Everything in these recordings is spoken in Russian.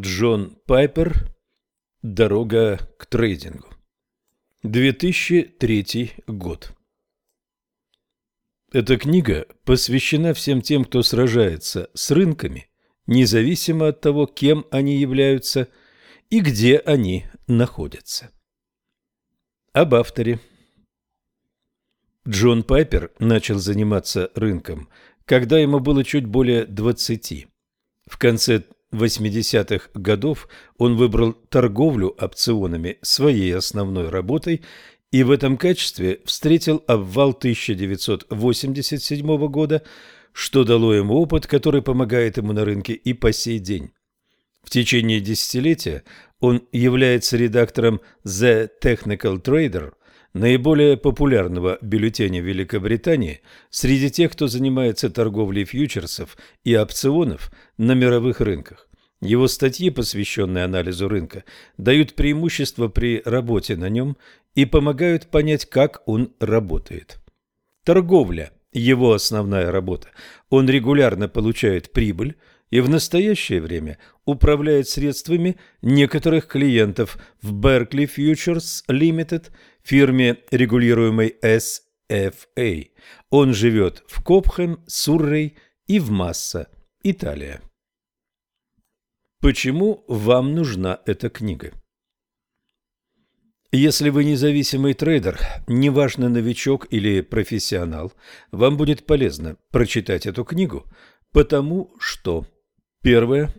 Джон Пайпер «Дорога к трейдингу». 2003 год. Эта книга посвящена всем тем, кто сражается с рынками, независимо от того, кем они являются и где они находятся. Об авторе. Джон Пайпер начал заниматься рынком, когда ему было чуть более 20. В конце 80-х годов он выбрал торговлю опционами своей основной работой и в этом качестве встретил обвал 1987 года, что дало ему опыт, который помогает ему на рынке и по сей день. В течение десятилетия он является редактором The Technical Trader, наиболее популярного бюллетеня Великобритании среди тех, кто занимается торговлей фьючерсов и опционов на мировых рынках. Его статьи, посвященные анализу рынка, дают преимущество при работе на нем и помогают понять, как он работает. Торговля – его основная работа. Он регулярно получает прибыль и в настоящее время управляет средствами некоторых клиентов в Berkeley Futures Limited, фирме, регулируемой SFA. Он живет в Копхэм, Суррей и в Масса, Италия. Почему вам нужна эта книга? Если вы независимый трейдер, неважно новичок или профессионал, вам будет полезно прочитать эту книгу, потому что первое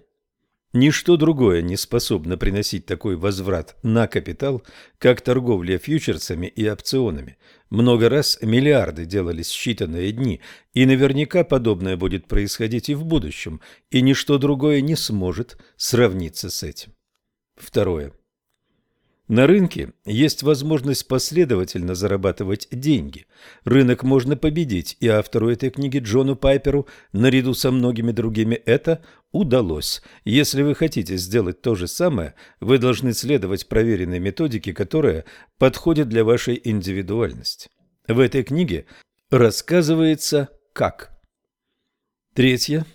Ничто другое не способно приносить такой возврат на капитал, как торговля фьючерсами и опционами. Много раз миллиарды делались считанные дни, и наверняка подобное будет происходить и в будущем, и ничто другое не сможет сравниться с этим. Второе. На рынке есть возможность последовательно зарабатывать деньги. Рынок можно победить, и автору этой книги Джону Пайперу, наряду со многими другими, это удалось. Если вы хотите сделать то же самое, вы должны следовать проверенной методике, которая подходит для вашей индивидуальности. В этой книге рассказывается как. Третье.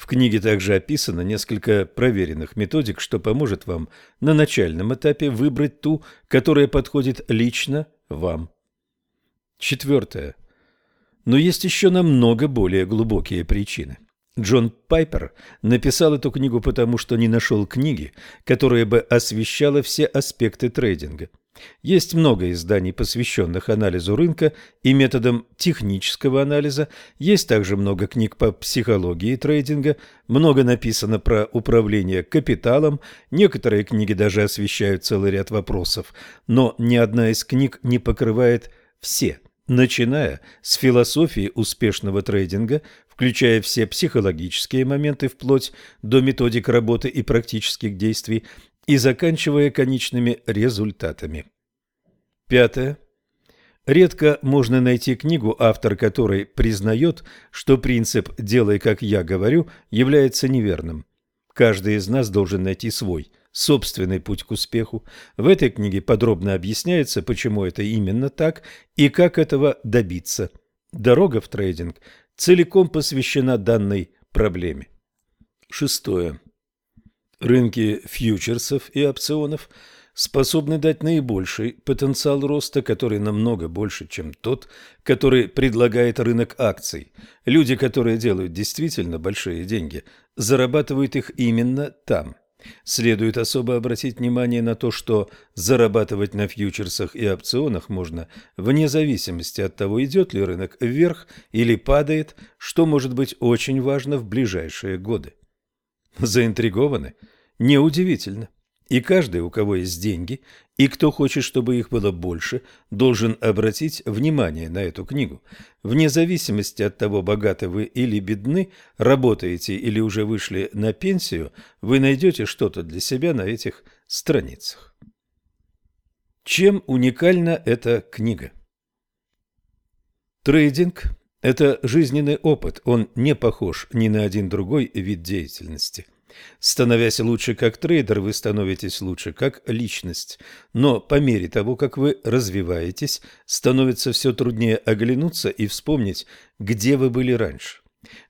В книге также описано несколько проверенных методик, что поможет вам на начальном этапе выбрать ту, которая подходит лично вам. Четвертое. Но есть еще намного более глубокие причины. Джон Пайпер написал эту книгу потому, что не нашел книги, которая бы освещала все аспекты трейдинга. Есть много изданий, посвященных анализу рынка и методам технического анализа. Есть также много книг по психологии трейдинга, много написано про управление капиталом, некоторые книги даже освещают целый ряд вопросов, но ни одна из книг не покрывает все, начиная с философии успешного трейдинга, включая все психологические моменты вплоть до методик работы и практических действий, и заканчивая конечными результатами. Пятое. Редко можно найти книгу, автор которой признает, что принцип «делай, как я говорю» является неверным. Каждый из нас должен найти свой, собственный путь к успеху. В этой книге подробно объясняется, почему это именно так и как этого добиться. Дорога в трейдинг целиком посвящена данной проблеме. Шестое. Рынки фьючерсов и опционов способны дать наибольший потенциал роста, который намного больше, чем тот, который предлагает рынок акций. Люди, которые делают действительно большие деньги, зарабатывают их именно там. Следует особо обратить внимание на то, что зарабатывать на фьючерсах и опционах можно вне зависимости от того, идет ли рынок вверх или падает, что может быть очень важно в ближайшие годы. Заинтригованы? Неудивительно. И каждый, у кого есть деньги, и кто хочет, чтобы их было больше, должен обратить внимание на эту книгу. Вне зависимости от того, богаты вы или бедны, работаете или уже вышли на пенсию, вы найдете что-то для себя на этих страницах. Чем уникальна эта книга? Трейдинг – это жизненный опыт, он не похож ни на один другой вид деятельности – Становясь лучше как трейдер, вы становитесь лучше как личность. Но по мере того, как вы развиваетесь, становится все труднее оглянуться и вспомнить, где вы были раньше.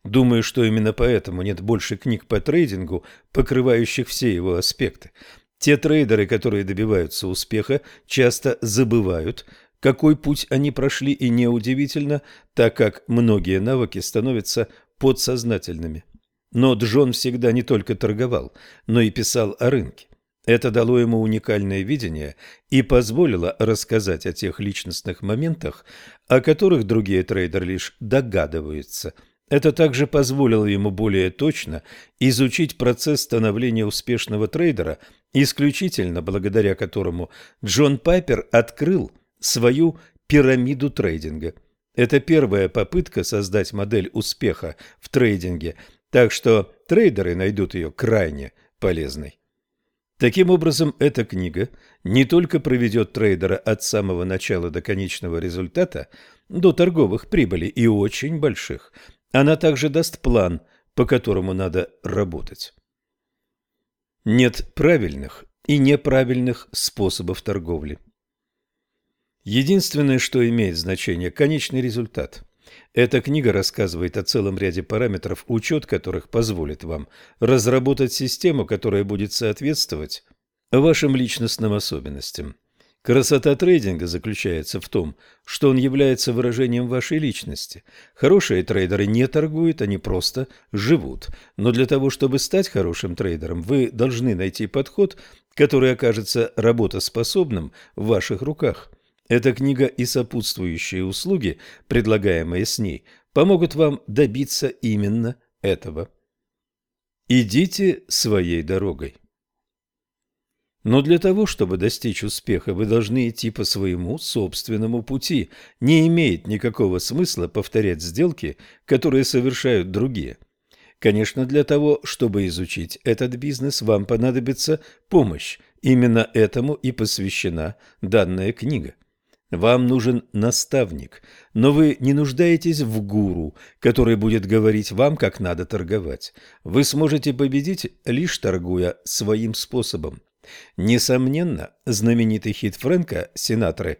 Думаю, что именно поэтому нет больше книг по трейдингу, покрывающих все его аспекты. Те трейдеры, которые добиваются успеха, часто забывают, какой путь они прошли, и неудивительно, так как многие навыки становятся подсознательными. Но Джон всегда не только торговал, но и писал о рынке. Это дало ему уникальное видение и позволило рассказать о тех личностных моментах, о которых другие трейдеры лишь догадываются. Это также позволило ему более точно изучить процесс становления успешного трейдера, исключительно благодаря которому Джон Пайпер открыл свою пирамиду трейдинга. Это первая попытка создать модель успеха в трейдинге, так что трейдеры найдут ее крайне полезной. Таким образом, эта книга не только проведет трейдера от самого начала до конечного результата, до торговых прибылей и очень больших, она также даст план, по которому надо работать. Нет правильных и неправильных способов торговли. Единственное, что имеет значение – конечный результат. Эта книга рассказывает о целом ряде параметров, учет которых позволит вам разработать систему, которая будет соответствовать вашим личностным особенностям. Красота трейдинга заключается в том, что он является выражением вашей личности. Хорошие трейдеры не торгуют, они просто живут. Но для того, чтобы стать хорошим трейдером, вы должны найти подход, который окажется работоспособным в ваших руках – эта книга и сопутствующие услуги, предлагаемые с ней, помогут вам добиться именно этого. Идите своей дорогой. Но для того, чтобы достичь успеха, вы должны идти по своему собственному пути. Не имеет никакого смысла повторять сделки, которые совершают другие. Конечно, для того, чтобы изучить этот бизнес, вам понадобится помощь. Именно этому и посвящена данная книга. Вам нужен наставник, но вы не нуждаетесь в гуру, который будет говорить вам, как надо торговать. Вы сможете победить, лишь торгуя своим способом. Несомненно, знаменитый хит Фрэнка Синатры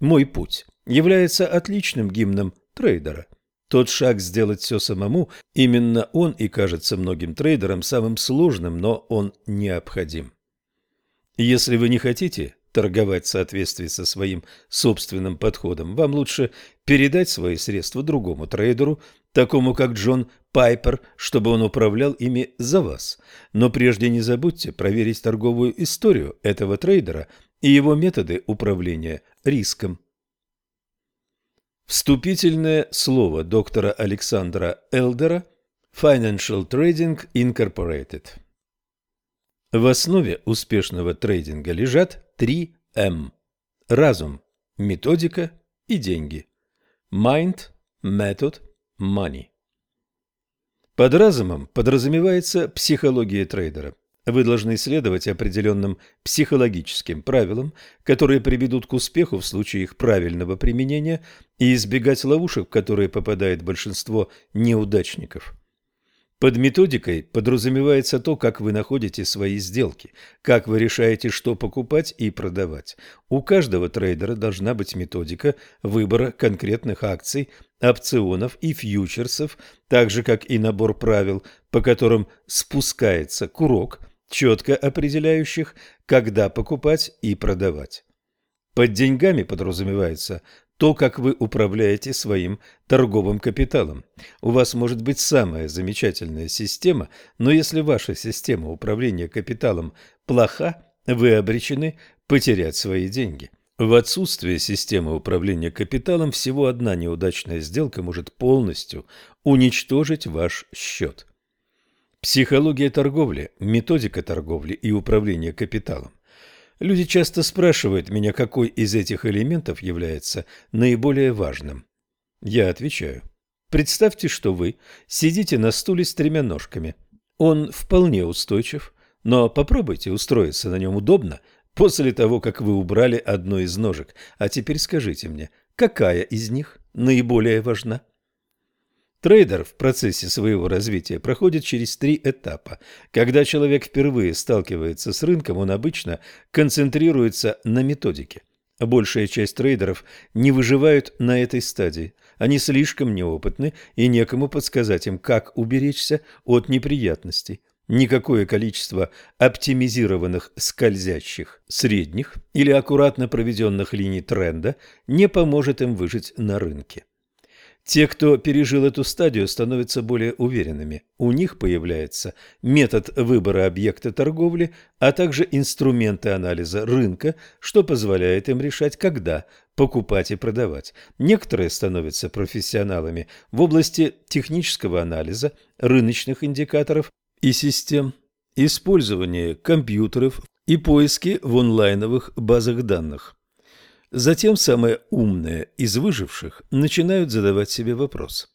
«Мой путь» является отличным гимном трейдера. Тот шаг сделать все самому, именно он и кажется многим трейдерам самым сложным, но он необходим. Если вы не хотите торговать в соответствии со своим собственным подходом. Вам лучше передать свои средства другому трейдеру, такому как Джон Пайпер, чтобы он управлял ими за вас. Но прежде не забудьте проверить торговую историю этого трейдера и его методы управления риском. Вступительное слово доктора Александра Элдера Financial Trading Incorporated в основе успешного трейдинга лежат три М. Разум, методика и деньги. Mind, method, money. Под разумом подразумевается психология трейдера. Вы должны следовать определенным психологическим правилам, которые приведут к успеху в случае их правильного применения и избегать ловушек, в которые попадает большинство неудачников. Под методикой подразумевается то, как вы находите свои сделки, как вы решаете, что покупать и продавать. У каждого трейдера должна быть методика выбора конкретных акций, опционов и фьючерсов, так же как и набор правил, по которым спускается курок, четко определяющих, когда покупать и продавать. Под деньгами подразумевается то, как вы управляете своим торговым капиталом. У вас может быть самая замечательная система, но если ваша система управления капиталом плоха, вы обречены потерять свои деньги. В отсутствие системы управления капиталом всего одна неудачная сделка может полностью уничтожить ваш счет. Психология торговли, методика торговли и управление капиталом Люди часто спрашивают меня, какой из этих элементов является наиболее важным. Я отвечаю. Представьте, что вы сидите на стуле с тремя ножками. Он вполне устойчив, но попробуйте устроиться на нем удобно после того, как вы убрали одну из ножек. А теперь скажите мне, какая из них наиболее важна? Трейдер в процессе своего развития проходит через три этапа. Когда человек впервые сталкивается с рынком, он обычно концентрируется на методике. Большая часть трейдеров не выживают на этой стадии. Они слишком неопытны, и некому подсказать им, как уберечься от неприятностей. Никакое количество оптимизированных скользящих средних или аккуратно проведенных линий тренда не поможет им выжить на рынке. Те, кто пережил эту стадию, становятся более уверенными. У них появляется метод выбора объекта торговли, а также инструменты анализа рынка, что позволяет им решать, когда покупать и продавать. Некоторые становятся профессионалами в области технического анализа, рыночных индикаторов и систем, использования компьютеров и поиски в онлайновых базах данных. Затем самые умные из выживших начинают задавать себе вопрос.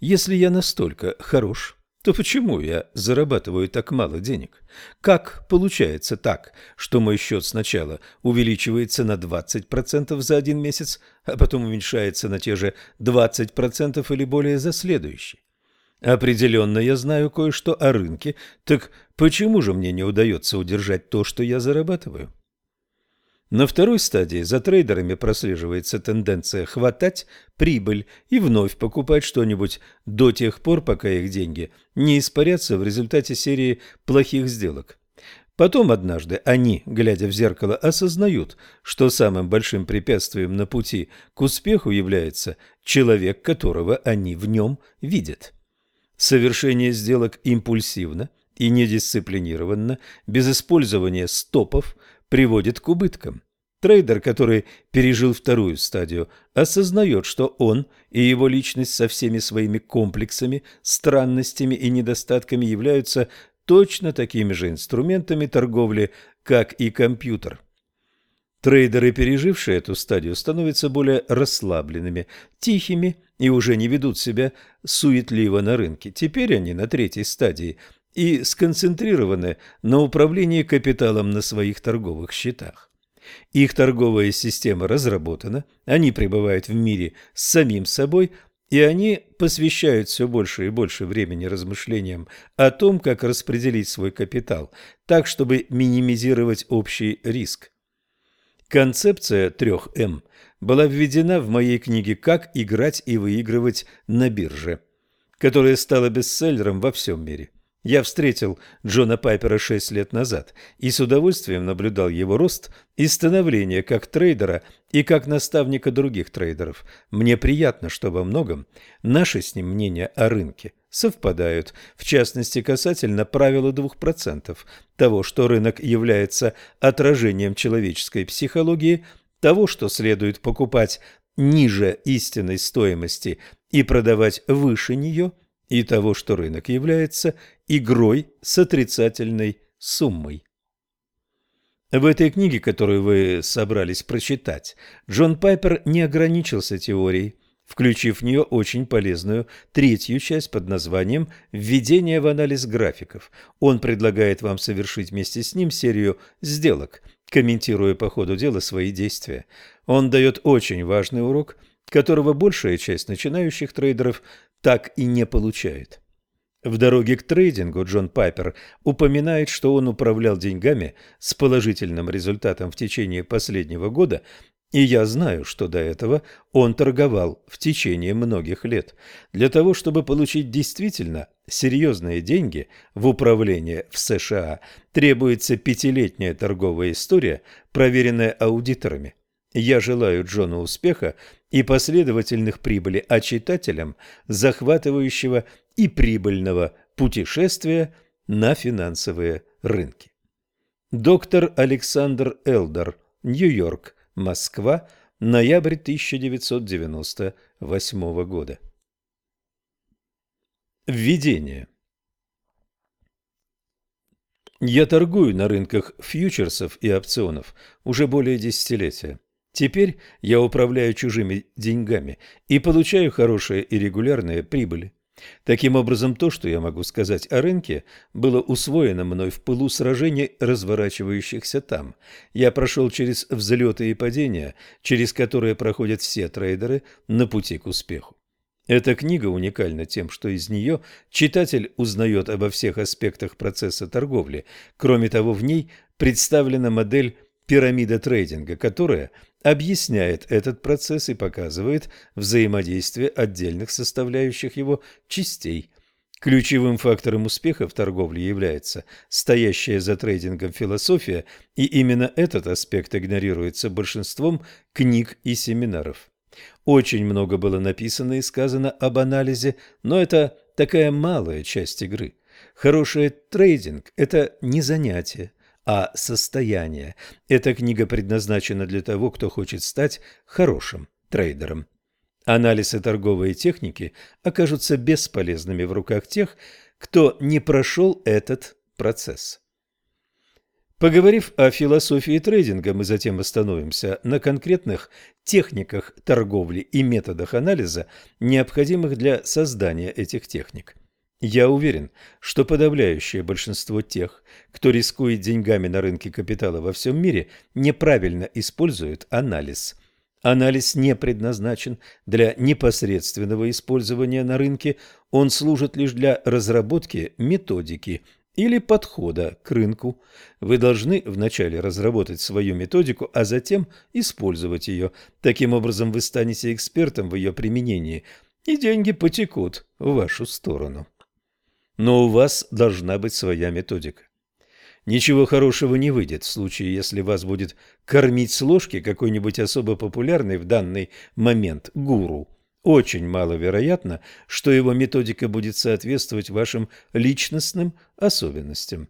Если я настолько хорош, то почему я зарабатываю так мало денег? Как получается так, что мой счет сначала увеличивается на 20% за один месяц, а потом уменьшается на те же 20% или более за следующий? Определенно я знаю кое-что о рынке, так почему же мне не удается удержать то, что я зарабатываю? На второй стадии за трейдерами прослеживается тенденция хватать прибыль и вновь покупать что-нибудь до тех пор, пока их деньги не испарятся в результате серии плохих сделок. Потом однажды они, глядя в зеркало, осознают, что самым большим препятствием на пути к успеху является человек, которого они в нем видят. Совершение сделок импульсивно и недисциплинированно, без использования стопов – приводит к убыткам. Трейдер, который пережил вторую стадию, осознает, что он и его личность со всеми своими комплексами, странностями и недостатками являются точно такими же инструментами торговли, как и компьютер. Трейдеры, пережившие эту стадию, становятся более расслабленными, тихими и уже не ведут себя суетливо на рынке. Теперь они на третьей стадии – и сконцентрированы на управлении капиталом на своих торговых счетах. Их торговая система разработана, они пребывают в мире с самим собой, и они посвящают все больше и больше времени размышлениям о том, как распределить свой капитал, так, чтобы минимизировать общий риск. Концепция 3М была введена в моей книге «Как играть и выигрывать на бирже», которая стала бестселлером во всем мире. Я встретил Джона Пайпера шесть лет назад и с удовольствием наблюдал его рост и становление как трейдера и как наставника других трейдеров. Мне приятно, что во многом наши с ним мнения о рынке совпадают, в частности касательно правила 2%, того, что рынок является отражением человеческой психологии, того, что следует покупать ниже истинной стоимости и продавать выше нее – и того, что рынок является игрой с отрицательной суммой. В этой книге, которую вы собрались прочитать, Джон Пайпер не ограничился теорией, включив в нее очень полезную третью часть под названием «Введение в анализ графиков». Он предлагает вам совершить вместе с ним серию сделок, комментируя по ходу дела свои действия. Он дает очень важный урок, которого большая часть начинающих трейдеров так и не получает. В дороге к трейдингу Джон Пайпер упоминает, что он управлял деньгами с положительным результатом в течение последнего года, и я знаю, что до этого он торговал в течение многих лет. Для того, чтобы получить действительно серьезные деньги в управление в США, требуется пятилетняя торговая история, проверенная аудиторами. Я желаю Джону успеха и последовательных прибыли, а читателям захватывающего и прибыльного путешествия на финансовые рынки. Доктор Александр Элдер, Нью-Йорк, Москва, ноябрь 1998 года. Введение. Я торгую на рынках фьючерсов и опционов уже более десятилетия. Теперь я управляю чужими деньгами и получаю хорошие и регулярные прибыли. Таким образом, то, что я могу сказать о рынке, было усвоено мной в пылу сражений, разворачивающихся там. Я прошел через взлеты и падения, через которые проходят все трейдеры на пути к успеху. Эта книга уникальна тем, что из нее читатель узнает обо всех аспектах процесса торговли. Кроме того, в ней представлена модель пирамида трейдинга, которая объясняет этот процесс и показывает взаимодействие отдельных составляющих его частей. Ключевым фактором успеха в торговле является стоящая за трейдингом философия, и именно этот аспект игнорируется большинством книг и семинаров. Очень много было написано и сказано об анализе, но это такая малая часть игры. Хороший трейдинг – это не занятие, а состояние. Эта книга предназначена для того, кто хочет стать хорошим трейдером. Анализ и торговые техники окажутся бесполезными в руках тех, кто не прошел этот процесс. Поговорив о философии трейдинга, мы затем остановимся на конкретных техниках торговли и методах анализа, необходимых для создания этих техник. Я уверен, что подавляющее большинство тех, кто рискует деньгами на рынке капитала во всем мире, неправильно используют анализ. Анализ не предназначен для непосредственного использования на рынке, он служит лишь для разработки методики – или подхода к рынку. Вы должны вначале разработать свою методику, а затем использовать ее. Таким образом вы станете экспертом в ее применении, и деньги потекут в вашу сторону. Но у вас должна быть своя методика. Ничего хорошего не выйдет в случае, если вас будет кормить с ложки какой-нибудь особо популярный в данный момент гуру – очень маловероятно, что его методика будет соответствовать вашим личностным особенностям.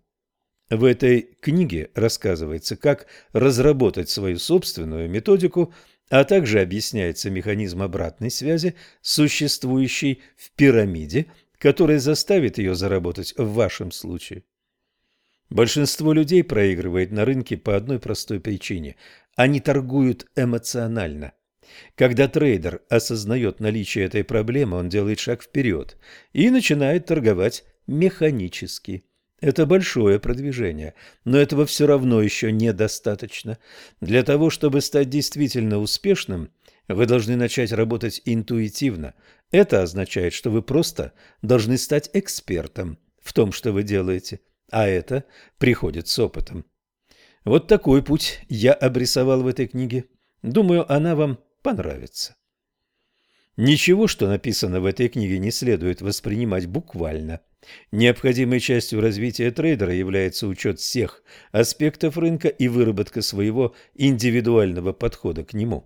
В этой книге рассказывается, как разработать свою собственную методику, а также объясняется механизм обратной связи, существующий в пирамиде, который заставит ее заработать в вашем случае. Большинство людей проигрывает на рынке по одной простой причине – они торгуют эмоционально. Когда трейдер осознает наличие этой проблемы, он делает шаг вперед и начинает торговать механически. Это большое продвижение, но этого все равно еще недостаточно. Для того, чтобы стать действительно успешным, вы должны начать работать интуитивно. Это означает, что вы просто должны стать экспертом в том, что вы делаете, а это приходит с опытом. Вот такой путь я обрисовал в этой книге. Думаю, она вам понравится. Ничего, что написано в этой книге, не следует воспринимать буквально. Необходимой частью развития трейдера является учет всех аспектов рынка и выработка своего индивидуального подхода к нему.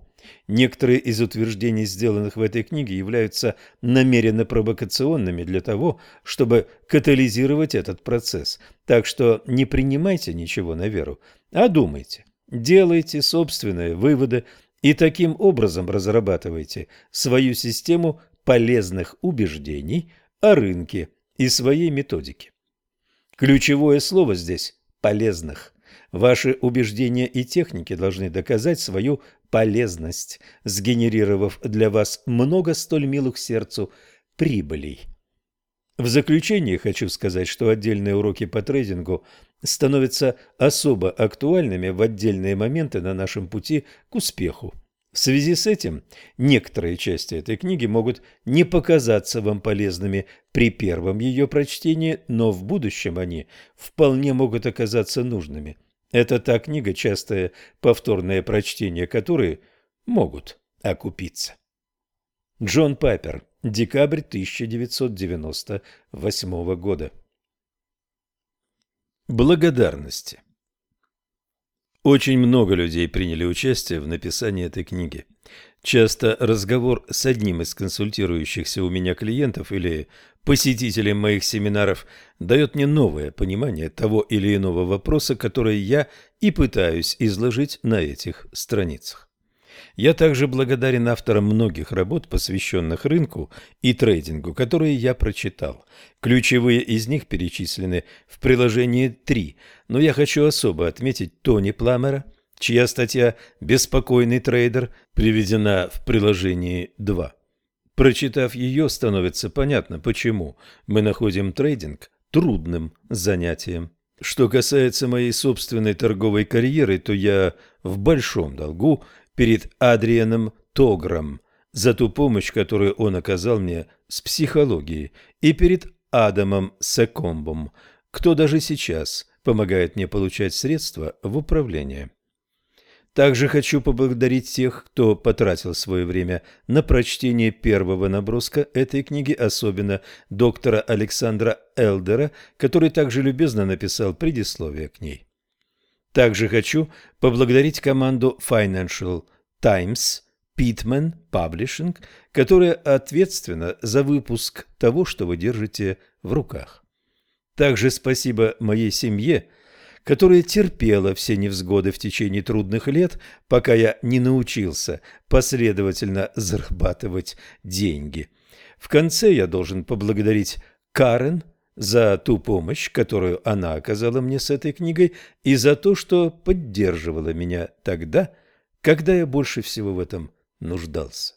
Некоторые из утверждений, сделанных в этой книге, являются намеренно провокационными для того, чтобы катализировать этот процесс. Так что не принимайте ничего на веру, а думайте. Делайте собственные выводы и таким образом разрабатывайте свою систему полезных убеждений о рынке и своей методике. Ключевое слово здесь – полезных. Ваши убеждения и техники должны доказать свою полезность, сгенерировав для вас много столь милых сердцу прибылей. В заключение хочу сказать, что отдельные уроки по трейдингу становятся особо актуальными в отдельные моменты на нашем пути к успеху. В связи с этим некоторые части этой книги могут не показаться вам полезными при первом ее прочтении, но в будущем они вполне могут оказаться нужными. Это та книга, частое повторное прочтение которой могут окупиться. Джон Пайпер. Декабрь 1998 года. Благодарности. Очень много людей приняли участие в написании этой книги. Часто разговор с одним из консультирующихся у меня клиентов или посетителем моих семинаров дает мне новое понимание того или иного вопроса, который я и пытаюсь изложить на этих страницах. Я также благодарен авторам многих работ, посвященных рынку и трейдингу, которые я прочитал. Ключевые из них перечислены в приложении 3, но я хочу особо отметить Тони Пламера, чья статья «Беспокойный трейдер» приведена в приложении 2. Прочитав ее, становится понятно, почему мы находим трейдинг трудным занятием. Что касается моей собственной торговой карьеры, то я в большом долгу перед Адрианом Тогром за ту помощь, которую он оказал мне с психологией, и перед Адамом Секомбом, кто даже сейчас помогает мне получать средства в управление. Также хочу поблагодарить тех, кто потратил свое время на прочтение первого наброска этой книги, особенно доктора Александра Элдера, который также любезно написал предисловие к ней. Также хочу поблагодарить команду Financial Times, Pitman Publishing, которая ответственна за выпуск того, что вы держите в руках. Также спасибо моей семье – которая терпела все невзгоды в течение трудных лет, пока я не научился последовательно зарабатывать деньги. В конце я должен поблагодарить Карен за ту помощь, которую она оказала мне с этой книгой, и за то, что поддерживала меня тогда, когда я больше всего в этом нуждался.